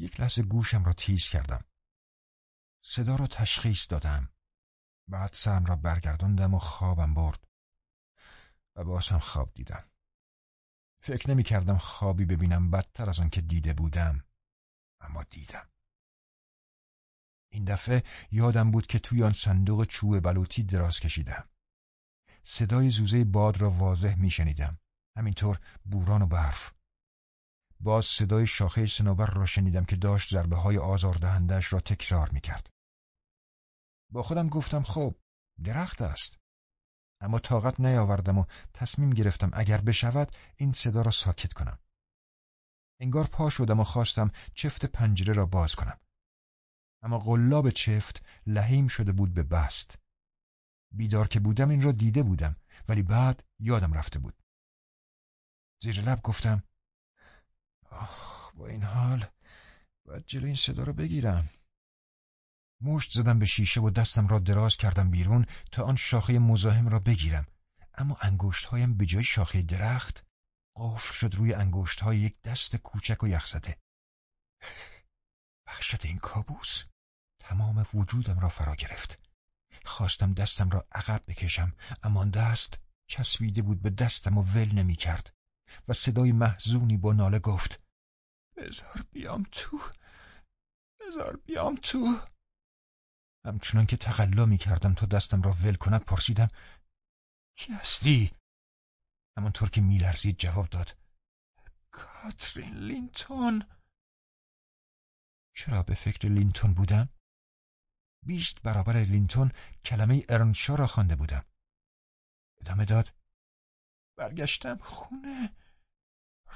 یک لحظه گوشم را تیز کردم. صدا را تشخیص دادم. بعد سرم را برگرداندم و خوابم برد. و باز هم خواب دیدم. فکر نمی کردم خوابی ببینم بدتر از آن که دیده بودم. اما دیدم. این دفعه یادم بود که توی آن صندوق چوب بلوطی دراز کشیدم. صدای زوزه باد را واضح می شنیدم. همینطور بوران و برف. باز صدای شاخه سنوبر را شنیدم که داشت ضربه های آزاردهندش را تکرار می کرد. با خودم گفتم خب درخت است. اما طاقت نیاوردم و تصمیم گرفتم اگر بشود این صدا را ساکت کنم. انگار پا شدم و خواستم چفت پنجره را باز کنم. اما قلاب چفت لحیم شده بود به بست. بیدار که بودم این را دیده بودم ولی بعد یادم رفته بود. زیر لب گفتم آخ با این حال باید جلو این صدا رو بگیرم. مشت زدم به شیشه و دستم را دراز کردم بیرون تا آن شاخه مزاحم را بگیرم. اما انگشتهایم به جای شاخه درخت قفل شد روی انگشتهای یک دست کوچک و یخزده. وحشت این کابوس تمام وجودم را فرا گرفت. خواستم دستم را عقب بکشم اما دست چسبیده بود به دستم و ول نمی کرد و صدای محزونی با ناله گفت بزار بیام تو بزار بیام تو همچنان که تقلا می کردم تا دستم را ول کند پرسیدم کی هستی؟ همانطور که میلرزید جواب داد کاترین لینتون چرا به فکر لینتون بودم؟ بیست برابر لینتون کلمه ارنشا را خوانده بودم ادامه داد برگشتم خونه.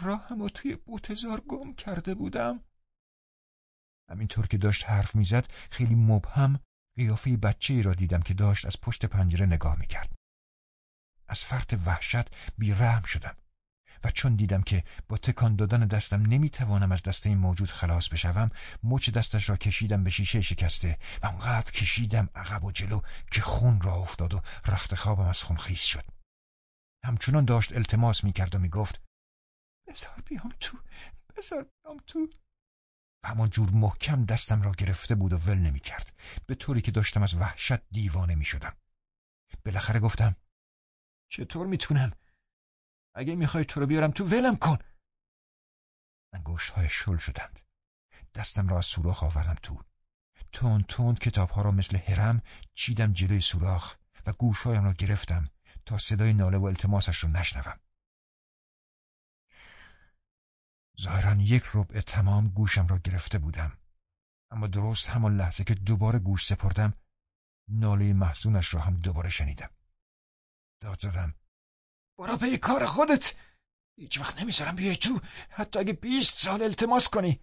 راهم و توی بوتزار گم کرده بودم. همینطور که داشت حرف می‌زد خیلی مبهم قیافه بچه ای را دیدم که داشت از پشت پنجره نگاه می‌کرد. از فرط وحشت بیرحم شدم و چون دیدم که با تکان دادن دستم نمی‌توانم از دسته این موجود خلاص بشوم مچ دستش را کشیدم به شیشه شکسته و اونقدر کشیدم عقب و جلو که خون را افتاد و رخت خوابم از خون خیس شد. همچنان داشت التماس می‌کرد و می‌گفت بذار بیام تو بذار بیام تو. همان جور محکم دستم را گرفته بود و ول نمی کرد به طوری که داشتم از وحشت دیوانه می شدم بالاخره گفتم چطور می‌تونم؟ اگه می‌خوای تو رو بیارم تو ولم کن. انگوش های شل شدند. دستم را از سوراخ آوردم تو. تون تون کتاب ها را مثل هرم چیدم جلوی سوراخ و گوشهایم را گرفتم. تا صدای ناله و التماسش را نشنوم. ظاهرا یک ربع تمام گوشم را گرفته بودم اما درست همان لحظه که دوباره گوش سپردم ناله محزونش را هم دوباره شنیدم. داد زدم برو پی کار خودت! هیچ وقت نمی‌ذارم بیای تو حتی اگه بیست سال التماس کنی.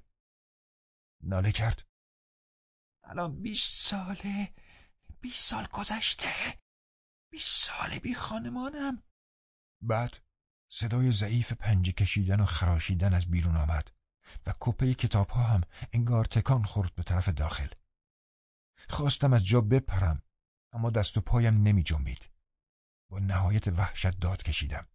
ناله کرد الان بیست ساله بیست سال گذشته. بیست بی خانمانم بعد صدای ضعیف پنجه کشیدن و خراشیدن از بیرون آمد و کپه کتاب ها هم انگار تکان خورد به طرف داخل. خواستم از جا بپرم اما دست و پایم نمی جنبید. با نهایت وحشت داد کشیدم.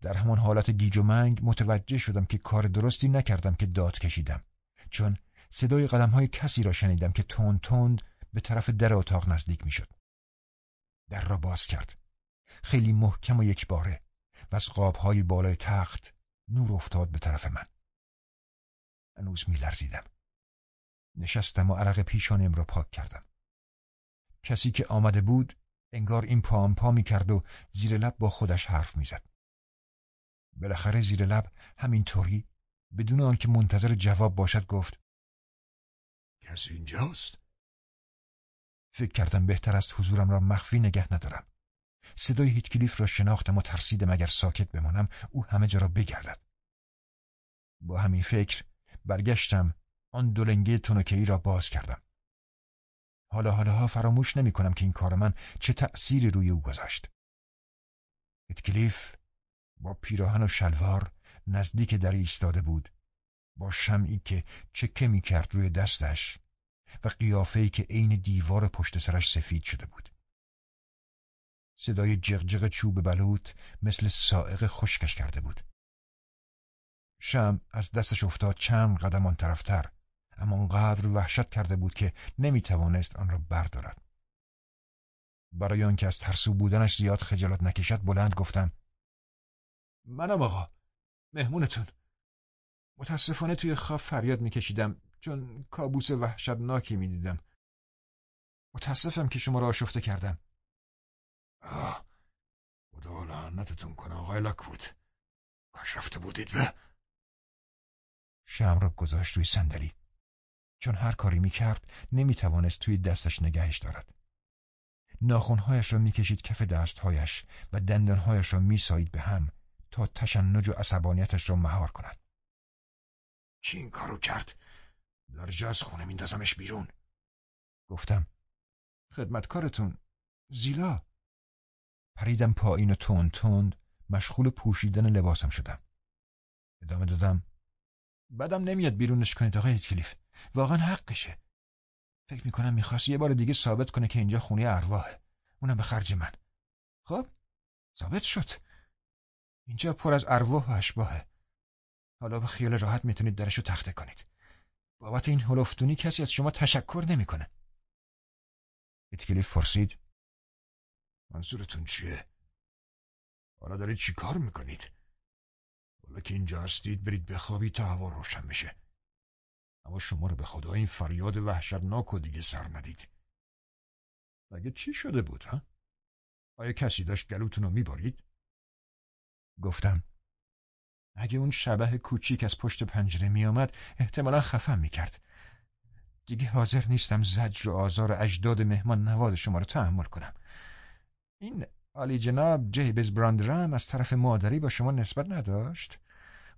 در همان حالت گیج و منگ متوجه شدم که کار درستی نکردم که داد کشیدم چون صدای قدم های کسی را شنیدم که تند تند به طرف در اتاق نزدیک می‌شد. در را باز کرد. خیلی محکم و یک باره و از قابهای بالای تخت نور افتاد به طرف من. هنوز میلرزیدم. نشستم و عرق پیشانیم را پاک کردم. کسی که آمده بود انگار این پا پا می کرد و زیر لب با خودش حرف می‌زد. بالاخره زیر لب همینطوری بدون آنکه منتظر جواب باشد گفت کسی اینجاست؟ فکر کردم بهتر است حضورم را مخفی نگه ندارم. صدای هیتکلیف را شناختم و ترسیدم اگر ساکت بمانم او همه جا را بگردد. با همین فکر برگشتم آن دولنگه تونکهی را باز کردم. حالا حالا فراموش نمی کنم که این کار من چه تأثیری روی او گذاشت. هیتکلیف با پیراهن و شلوار نزدیک در ایستاده بود با شمعی که چکه می کرد روی دستش و قیافه‌ای که عین دیوار پشت سرش سفید شده بود. صدای جغجغ چوب بلوط مثل سائق خشکش کرده بود. شم از دستش افتاد چند قدم آن طرفتر اما آنقدر وحشت کرده بود که نمی‌توانست آن را بردارد. برای آنکه از ترسو بودنش زیاد خجالت نکشد بلند گفتم منم آقا مهمونتون متاسفانه توی خواب فریاد میکشیدم چون کابوس وحشتناکی می‌دیدم. متاسفم که شما را آشفته کردم. آه خدا لعنتتون کنه آقای لاکوود کاش رفته بودید به. شم را گذاشت روی صندلی. چون هر کاری می‌کرد نمی‌توانست توی دستش نگهش دارد. ناخونهایش را می‌کشید کف دستهایش و دندانهایش را میسایید به هم تا تشنج و عصبانیتش را مهار کند. کی این کارو کرد؟ درجه از خونه میندازمش بیرون. گفتم خدمتکارتون زیلا. پریدم پایین و تند تند مشغول پوشیدن لباسم شدم. ادامه دادم بدم نمیاد بیرونش کنید آقای هیتکلیف واقعا حقشه. فکر می‌کنم می‌خواست یه بار دیگه ثابت کنه که اینجا خونه ارواحه. اونم به خرج من. خب ثابت شد. اینجا پر از ارواح و اشباهه. حالا به خیال راحت می‌تونید درشو تخته کنید. بابت این هلفتونی کسی از شما تشکر نمی‌کنه هیتکلیف فرسید منظورتون چیه؟ حالا دارید چی کار می‌کنید؟ حالا که اینجا هستید برید بخوابید تا هوا روشن بشه اما شما رو به خدا این فریاد وحشتناک و دیگه سر ندید مگه چی شده بود ها؟ آیا کسی داشت گلوتون رو میبارید؟ گفتم اگه اون شبه کوچیک از پشت پنجره میآمد احتمالا خفم می‌کرد. دیگه حاضر نیستم زجر و آزار اجداد مهمان نواد شما رو تحمل کنم. این عالی جناب جیبز براندرم از طرف مادری با شما نسبت نداشت؟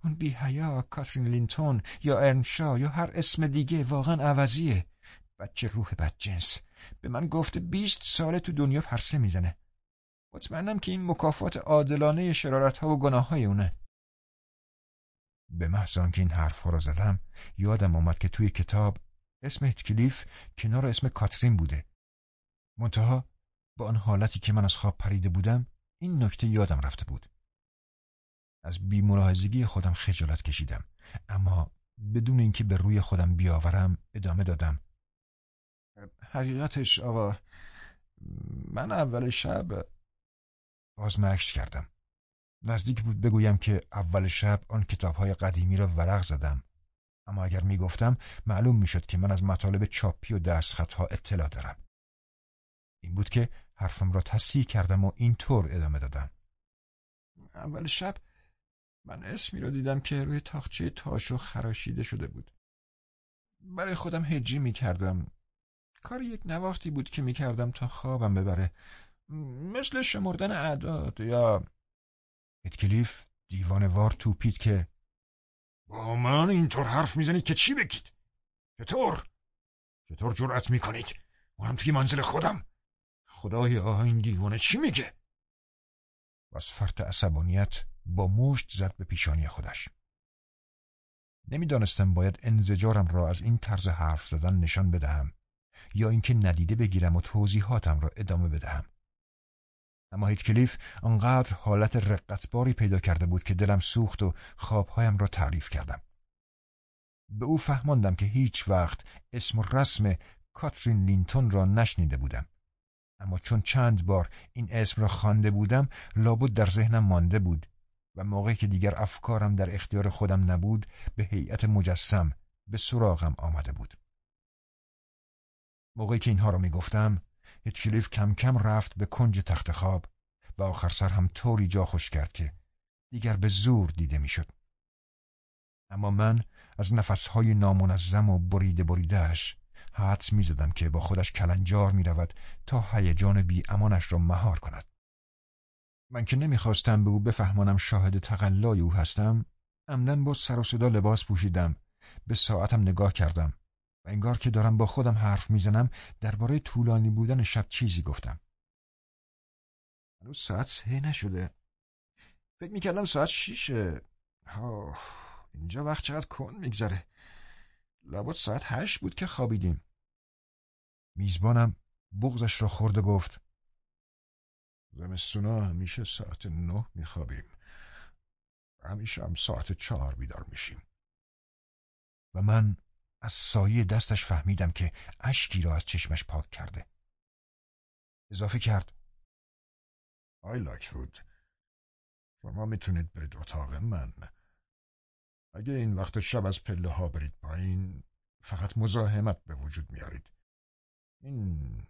اون بی حیا کاترین لینتون یا ارنشا یا هر اسم دیگه واقعا عوضیه. بچه روح بدجنس به من گفته بیست ساله تو دنیا پرسه می‌زنه. مطمئنم که این مکافات عادلانه شرارت ها و گناه های اونه. به محض آنکه این حرف ها را زدم یادم آمد که توی کتاب اسم هتکلیف کنار اسم کاترین بوده. منتها با آن حالتی که من از خواب پریده بودم این نکته یادم رفته بود. از بیملاحظگی خودم خجالت کشیدم اما بدون اینکه به روی خودم بیاورم ادامه دادم. حقیقتش آقا من اول شب باز مکس کردم. نزدیک بود بگویم که اول شب آن کتابهای قدیمی را ورق زدم. اما اگر می‌گفتم معلوم می‌شد که من از مطالب چاپی و دستخطها اطلاع دارم. این بود که حرفم را تصحیح کردم و اینطور ادامه دادم. اول شب من اسمی را دیدم که روی تاخچه تاشو خراشیده شده بود. برای خودم هجی می کردم کار یک نواختی بود که می کردم تا خوابم ببره. مثل شمردن اعداد یا اتکلیف دیوانوار توپید که با من اینطور حرف می‌زنید که چی بگید؟ چطور؟ چطور جرأت می‌کنید؟ هم توی منزل خودم. خدای آها این دیوانه چی میگه؟ و از فرط عصبانیت با مشت زد به پیشانی خودش. نمی‌دانستم باید انزجارم را از این طرز حرف زدن نشان بدهم یا اینکه ندیده بگیرم و توضیحاتم را ادامه بدهم. اما هیتکلیف آنقدر حالت رقتباری پیدا کرده بود که دلم سوخت و خوابهایم را تعریف کردم. به او فهماندم که هیچ وقت اسم و رسم کاترین لینتون را نشنیده بودم. اما چون چند بار این اسم را خوانده بودم لابد در ذهنم مانده بود و موقعی که دیگر افکارم در اختیار خودم نبود به هیئت مجسم به سراغم آمده بود. موقعی که اینها را می‌گفتم هیتکلیف کم کم رفت به کنج تخت خواب و آخر سر هم طوری جا خوش کرد که دیگر به زور دیده می‌شد. اما من از نفسهای نامنظم و بریده بریدهش حدس می‌زدم که با خودش کلنجار می‌رود تا هیجان بی امانش را مهار کند. من که نمی‌خواستم به او بفهمانم شاهد تقلای او هستم عمدن با سر و صدا لباس پوشیدم به ساعتم نگاه کردم و انگار که دارم با خودم حرف می‌زنم درباره طولانی بودن شب چیزی گفتم. هنوز ساعت سه نشده. فکر می‌کردم ساعت شیشه. اینجا وقت چقدر کن میگذره. لابد ساعت هشت بود که خوابیدیم. میزبانم بغزش را خورد و گفت زمستونا همیشه ساعت نه میخوابیم. همیشه هم ساعت چهار بیدار میشیم. و من از سایه دستش فهمیدم که اشکی را از چشمش پاک کرده. اضافه کرد. آی لاکوود شما می‌تونید برید اتاق من. اگه این وقت شب از پله ها برید پایین فقط مزاحمت به وجود میارید. این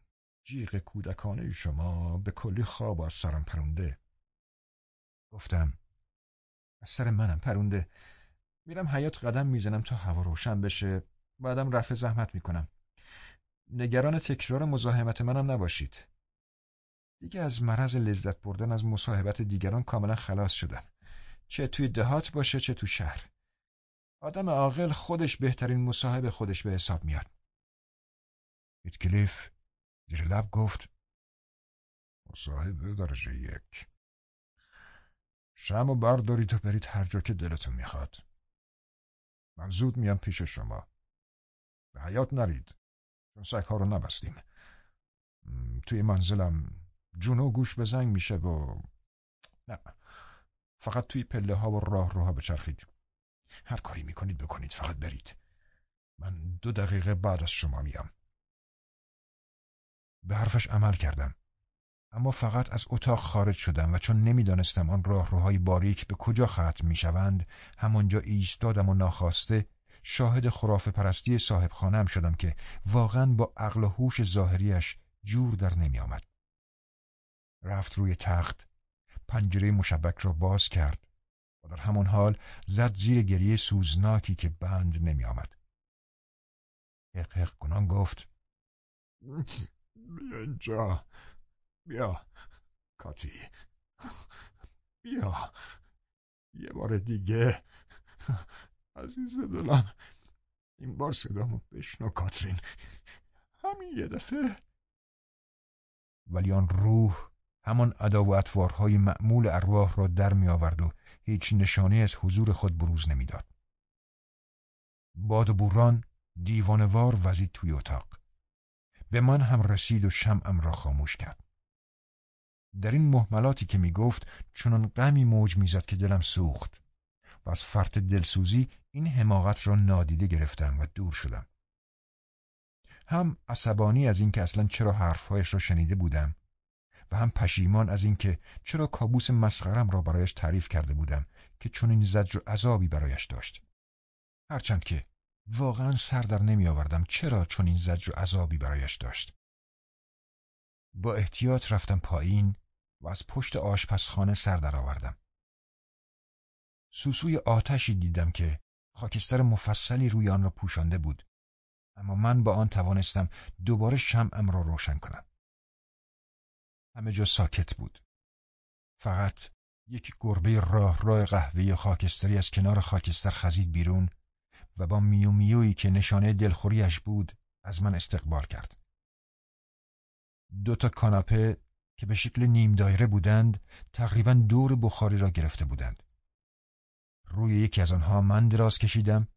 جیغ کودکانه شما به کلی خواب از سرم پرونده. گفتم از سر منم پرونده میرم حیات قدم می‌زنم تا هوا روشن بشه بعدم رفع زحمت می‌کنم. نگران تکرار مزاحمت منم نباشید. دیگه از مرض لذت بردن از مصاحبت دیگران کاملا خلاص شدم. چه توی دهات باشه چه تو شهر. آدم عاقل خودش بهترین مصاحب خودش به حساب میاد. ایتکلیف زیر لب گفت مصاحبه درجه یک. شم و بردارید و برید هر جا که دلتون می‌خواد. من زود میام پیش شما. به حیات نرید. چون سگها رو نبستیم. توی منزلم جونو گوش به زنگ میشه و نه. فقط توی پله ها و راه روها بچرخید. هر کاری می‌کنید بکنید فقط برید. من دو دقیقه بعد از شما میام. به حرفش عمل کردم. اما فقط از اتاق خارج شدم و چون نمی‌دانستم آن راهروهای باریک به کجا ختم می‌شوند همانجا ایستادم و ناخواسته شاهد خرافه پرستی صاحب خانم شدم که واقعا با عقل و هوش ظاهریش جور در نمی آمد. رفت روی تخت پنجره مشبک را باز کرد و در همان حال زد زیر گریه سوزناکی که بند نمی آمد. حق کنان گفت بیا اینجا بیا کاتی بیا یه بار دیگه عزیز دلم این بار صدامو بشنو کاترین همین یه دفعه ولی آن روح همان ادا و اطوارهای معمول ارواح را در می آورد و هیچ نشانه از حضور خود بروز نمی‌داد. باد و بوران دیوانوار وزید توی اتاق. به من هم رسید و شمعم را خاموش کرد. در این محملاتی که می گفت چنان غمی موج می‌زد که دلم سوخت و از فرط دلسوزی این حماقت را نادیده گرفتم و دور شدم. هم عصبانی از اینکه اصلا چرا حرفهایش را شنیده بودم و هم پشیمان از اینکه چرا کابوس مسخرم را برایش تعریف کرده بودم که چنین زجر و عذابی برایش داشت. هرچند که واقعا سر در نمی آوردم چرا چنین زجر و عذابی برایش داشت. با احتیاط رفتم پایین و از پشت آشپزخانه سر درآوردم. سوسوی آتشی دیدم که خاکستر مفصلی روی آن را پوشانده بود. اما من با آن توانستم دوباره شمعم را روشن کنم. همه جا ساکت بود. فقط یک گربه راه راه قهوه‌ای خاکستری از کنار خاکستر خزید بیرون و با میو میویی که نشانه دلخوریش بود از من استقبال کرد. دو تا کاناپه که به شکل نیم دایره بودند تقریبا دور بخاری را گرفته بودند. روی یکی از آنها من دراز کشیدم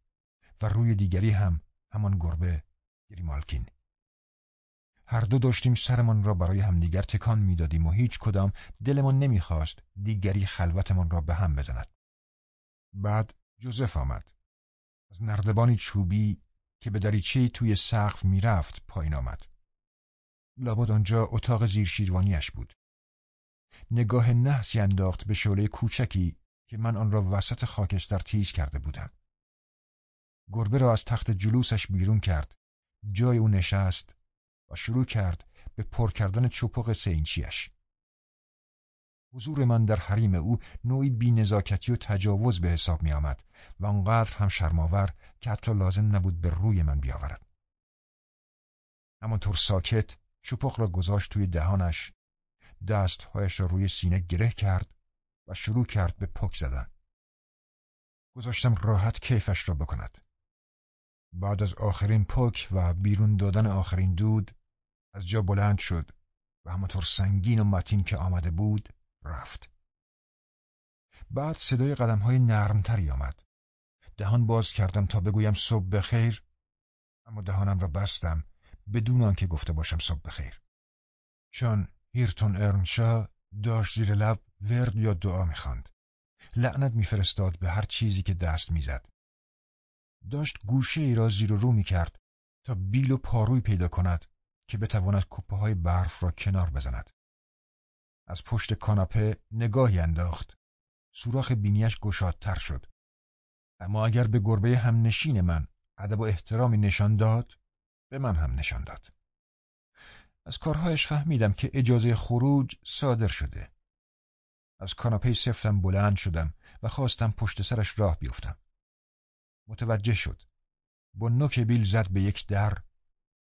و روی دیگری هم همان گربه گریمالکین هر دو داشتیم سرمان را برای همدیگر تکان می‌دادیم و هیچ کدام دلمان نمی‌خواست دیگری خلوتمان را به هم بزند. بعد جوزف آمد. از نردبانی چوبی که به دریچه توی سقف می‌رفت پایین آمد. لابد آنجا اتاق زیر شیروانیش بود. نگاه نحسی انداخت به شعله کوچکی که من آن را وسط خاکستر تیز کرده بودم. گربه را از تخت جلوسش بیرون کرد. جای او نشست و شروع کرد به پر کردن چپق سینچیش. حضور من در حریم او نوعی بینزاکتی و تجاوز به حساب می آمد و آنقدر هم شرماور که حتی لازم نبود به روی من بیاورد. همانطور ساکت چپق را گذاشت توی دهانش دستهایش را روی سینه گره کرد و شروع کرد به پک زدن. گذاشتم راحت کیفش را بکند. بعد از آخرین پک و بیرون دادن آخرین دود از جا بلند شد و همانطور سنگین و متین که آمده بود رفت. بعد صدای قدم های نرمتری آمد. دهان باز کردم تا بگویم صبح بخیر اما دهانم را بستم بدون آنکه گفته باشم صبح بخیر. چون هیرتون ارنشا داشت زیر لب ورد یا دعا می‌خواند. لعنت میفرستاد به هر چیزی که دست می‌زد. داشت گوشه ای را زیر و رو می کرد تا بیل و پاروی پیدا کند که بتواند کوپه های برف را کنار بزند. از پشت کاناپه نگاهی انداخت. سوراخ بینیش گشادتر شد. اما اگر به گربه همنشین من ادب و احترامی نشان داد، به من هم نشان داد. از کارهایش فهمیدم که اجازه خروج صادر شده. از کاناپه سفتم بلند شدم و خواستم پشت سرش راه بیفتم. متوجه شد. با نوک بیل زد به یک در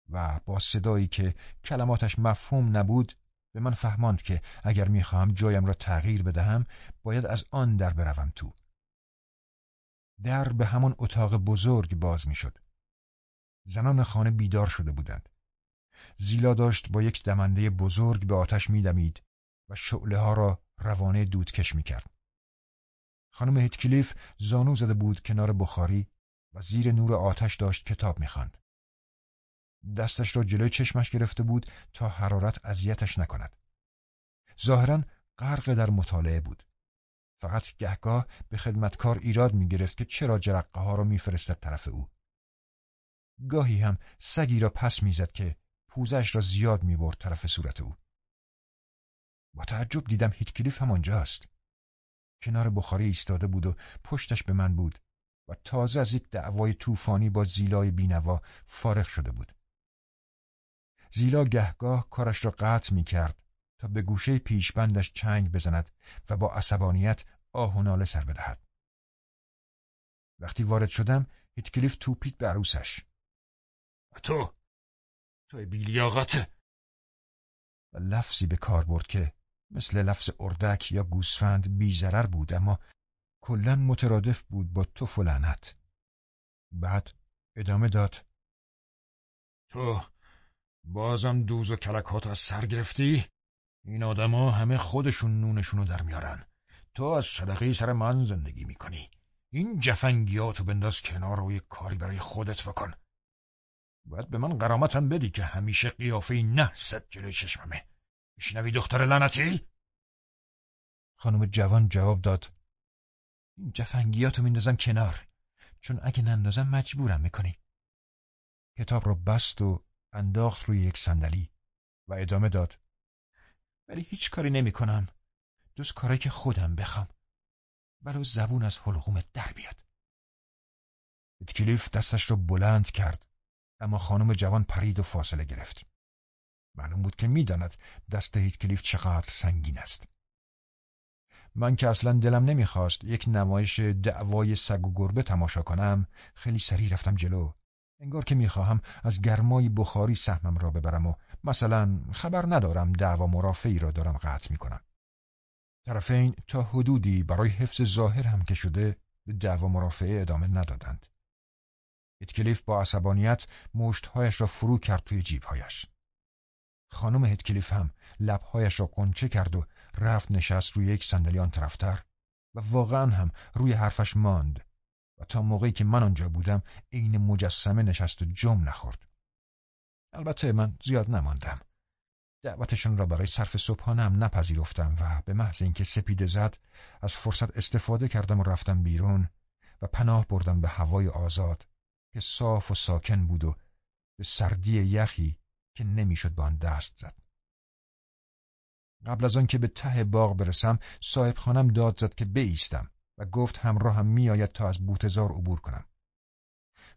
و با صدایی که کلماتش مفهوم نبود به من فهماند که اگر می‌خواهم جایم را تغییر بدهم باید از آن در بروم تو. در به همان اتاق بزرگ باز می‌شد. زنان خانه بیدار شده بودند. زیلا داشت با یک دمنده بزرگ به آتش میدمید و شعله ها را روانه دودکش می‌کرد. خانم هیتکلیف زانو زده بود کنار بخاری و زیر نور آتش داشت کتاب می‌خواند. دستش را جلوی چشمش گرفته بود تا حرارت اذیتش نکند. ظاهرا غرق در مطالعه بود. فقط گهگاه به خدمتکار ایراد می‌گرفت که چرا جرقه ها را میفرستد طرف او. گاهی هم سگی را پس می‌زد که پوزش را زیاد می‌برد طرف صورت او. با تعجب دیدم هیتکلیف هم آنجاست. کنار بخاری ایستاده بود و پشتش به من بود و تازه از یک دعوای طوفانی با زیلای بینوا فارغ شده بود. زیلا گهگاه کارش را قطع می کرد تا به گوشه پیشبندش چنگ بزند و با عصبانیت آه و ناله سر بدهد. وقتی وارد شدم هیتکلیف توپید به عروسش. تو تو بیلیاقت. و لفظی به کار برد که مثل لفظ اردک یا گوسفند بیزرر بود اما کلا مترادف بود با تو فلانت بعد ادامه داد. تو بازم دوز و کلکات از سر گرفتی؟ این آدما همه خودشون نونشونو در میارن. تو از صدقه سر من زندگی می‌کنی. این جفنگیاتو بنداز کنار و یک کاری برای خودت بکن. باید به من قرامتم بدی که همیشه قیافه نه ست جلوی چشممه. میشنوی دختر لعنتی؟ خانم جوان جواب داد. این جفنگیاتو میندازم کنار چون اگه نندازم مجبورم می‌کنی. کتاب رو بست و انداخت روی یک صندلی و ادامه داد. ولی هیچ کاری نمی‌کنم جز کاری که خودم بخوام. ولو زبون از حلقومت در بیاد. اتکلیف دستش رو بلند کرد. اما خانم جوان پرید و فاصله گرفت. معلوم بود که می‌داند دست هیتکلیف چقدر سنگین است. من که اصلا دلم نمی‌خواست یک نمایش دعوای سگ و گربه تماشا کنم خیلی سریع رفتم جلو. انگار که می‌خواهم از گرمای بخاری سهمم را ببرم و مثلا خبر ندارم دعوا مرافعی را دارم قطع می‌کنم. طرفین تا حدودی برای حفظ ظاهر هم که شده به دعوا مرافعه ادامه ندادند. هتکلیف با عصبانیت مشتهایش را فرو کرد توی جیبهایش. خانم هتکلیف هم لبهایش را قنچه کرد و رفت نشست روی یک صندلی آن طرفتر و واقعا هم روی حرفش ماند و تا موقعی که من آنجا بودم عین مجسمه نشست و جم نخورد. البته من زیاد نماندم. دعوتشان را برای صرف صبحانه هم نپذیرفتم و به محض اینکه سپیده زد از فرصت استفاده کردم و رفتم بیرون و پناه بردم به هوای آزاد. که صاف و ساکن بود و به سردی یخی که نمی‌شد به آن دست زد. قبل از آن که به ته باغ برسم صاحب خانم داد زد که بیستم و گفت همراهم میآید تا از بوتزار عبور کنم.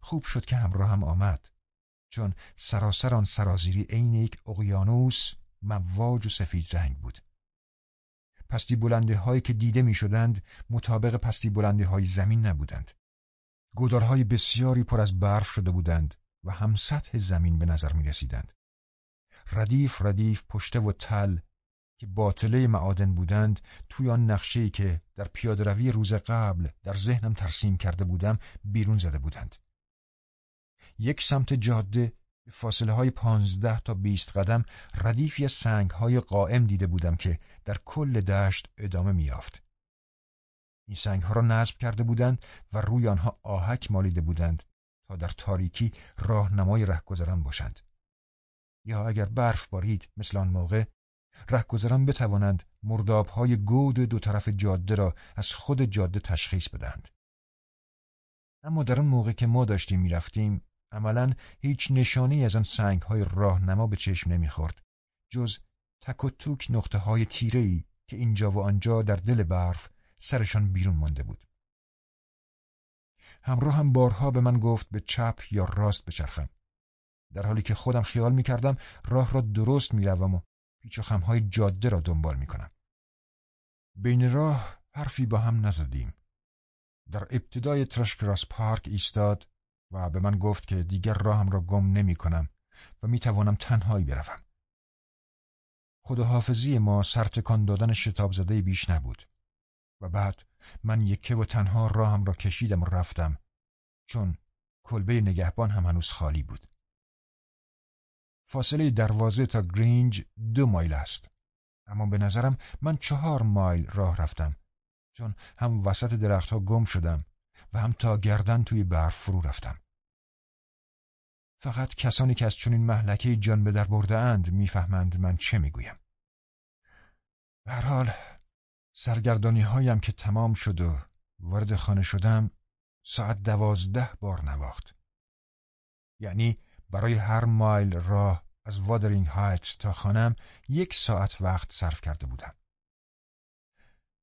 خوب شد که همراهم آمد چون سراسر آن سرازیری عین یک اقیانوس مواج و سفید رنگ بود. پستی بلنده هایی که دیده می شدند مطابق پستی بلنده های زمین نبودند. گودارهای بسیاری پر از برف شده بودند و هم سطح زمین به نظر می رسیدند. ردیف ردیف پشته و تل که باطله معادن بودند توی آن نقشه‌ای که در پیادهروی روز قبل در ذهنم ترسیم کرده بودم بیرون زده بودند. یک سمت جاده به فاصله های پانزده تا بیست قدم ردیفی سنگ های قائم دیده بودم که در کل دشت ادامه میافت. این سنگ ها را نصب کرده بودند و روی آنها آهک مالیده بودند تا در تاریکی راهنمای رهگذران باشند. یا اگر برف بارید مثل آن موقع رهگذران بتوانند مردابهای گود دو طرف جاده را از خود جاده تشخیص بدهند. اما در آن موقع که ما داشتیم می‌رفتیم عملا هیچ نشانی از آن سنگ های راهنما به چشم نمی‌خورد جز تک و توک نقطه های تیره که اینجا و آنجا در دل برف سرشان بیرون مانده بود. همراه هم بارها به من گفت به چپ یا راست بچرخم. در حالی که خودم خیال می کردم راه را درست می و پیچ و خمهای جاده را دنبال می کنم. بین راه حرفی با هم نزدیم. در ابتدای ترشکراس پارک ایستاد و به من گفت که دیگر راهم را گم نمی کنم و می توانم تنهایی بروم. خداحافظی ما سرتکان دادن شتاب زده بیش نبود و بعد من یکه و تنها راهم را کشیدم و رفتم چون کلبه نگهبان هم هنوز خالی بود. فاصله دروازه تا گرینج دو مایل است اما به نظرم من چهار مایل راه رفتم چون هم وسط درختها گم شدم و هم تا گردن توی برف فرو رفتم. فقط کسانی که از چنین محلکه جان به در برده اند می‌فهمند من چه می‌گویم. به حال سرگردانی هایم که تمام شد و وارد خانه شدم ساعت دوازده بار نواخت. یعنی برای هر مایل راه از وادرینگ هایتس تا خانم یک ساعت وقت صرف کرده بودم.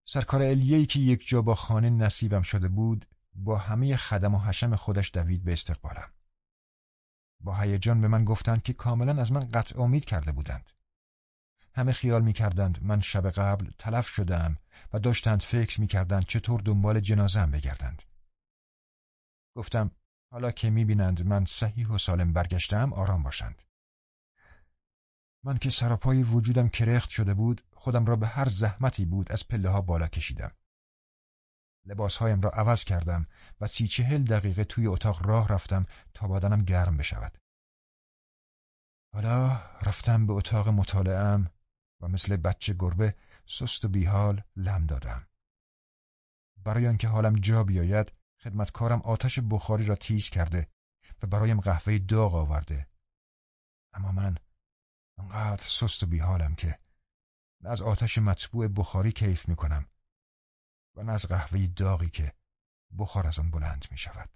سرکار الیهی که یک جا با خانه نصیبم شده بود با همه خدم و حشم خودش دوید به استقبالم. با هیجان به من گفتند که کاملا از من قطع امید کرده بودند. همه خیال می‌کردند من شب قبل تلف شدم و داشتند فکر می‌کردند چطور دنبال جنازم بگردند. گفتم حالا که می‌بینند من صحیح و سالم برگشتم آرام باشند. من که سراپای وجودم کرخت شده بود خودم را به هر زحمتی بود از پله ها بالا کشیدم. لباسهایم را عوض کردم و سی چهل دقیقه توی اتاق راه رفتم تا بدنم گرم بشود. حالا رفتم به اتاق مطالعم و مثل بچه گربه سست و بیحال لم دادم. برای آنکه حالم جا بیاید خدمتکارم آتش بخاری را تیز کرده و برایم قهوه داغ آورده. اما من انقدر سست و بیحالم که نه از آتش مطبوع بخاری کیف می کنم و نه از قهوه داغی که بخار از آن بلند می شود.